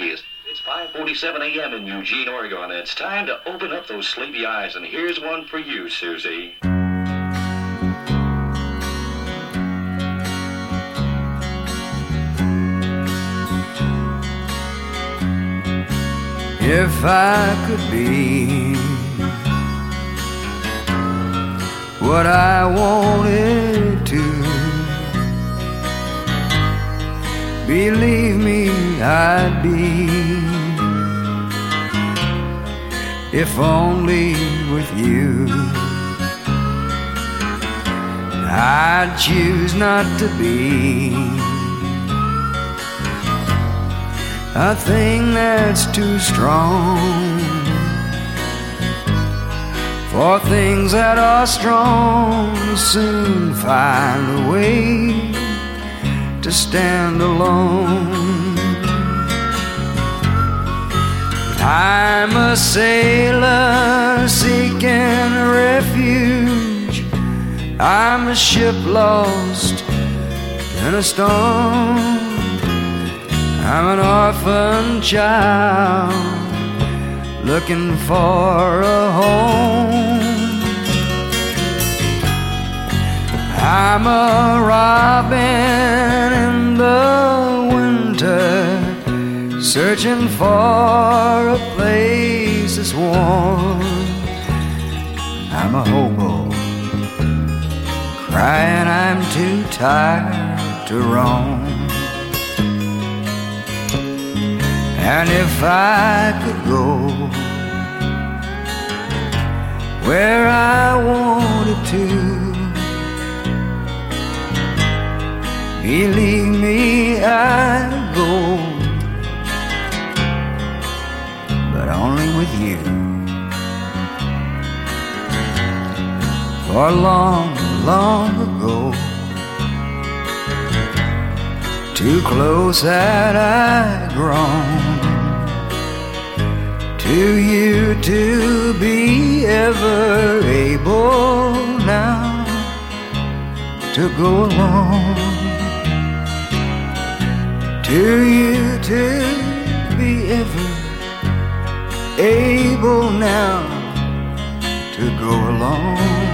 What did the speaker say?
5:47 a.m. in Eugene, Oregon. and It's time to open up those sleepy eyes, and here's one for you, Susie. If I could be what I wanted Believe me, I'd be if only with you. I'd choose not to be a thing that's too strong for things that are strong. Soon find a way to stand alone. I'm a sailor seeking refuge. I'm a ship lost in a storm. I'm an orphan child looking for a home. I'm a robin searching for a place that's warm. I'm a hobo, crying I'm too tired to roam. And if I could go where I wanted to. Believe me, I'd For long, long ago, too close had I grown to you to be ever able now to go along. To you to be ever able now to go along.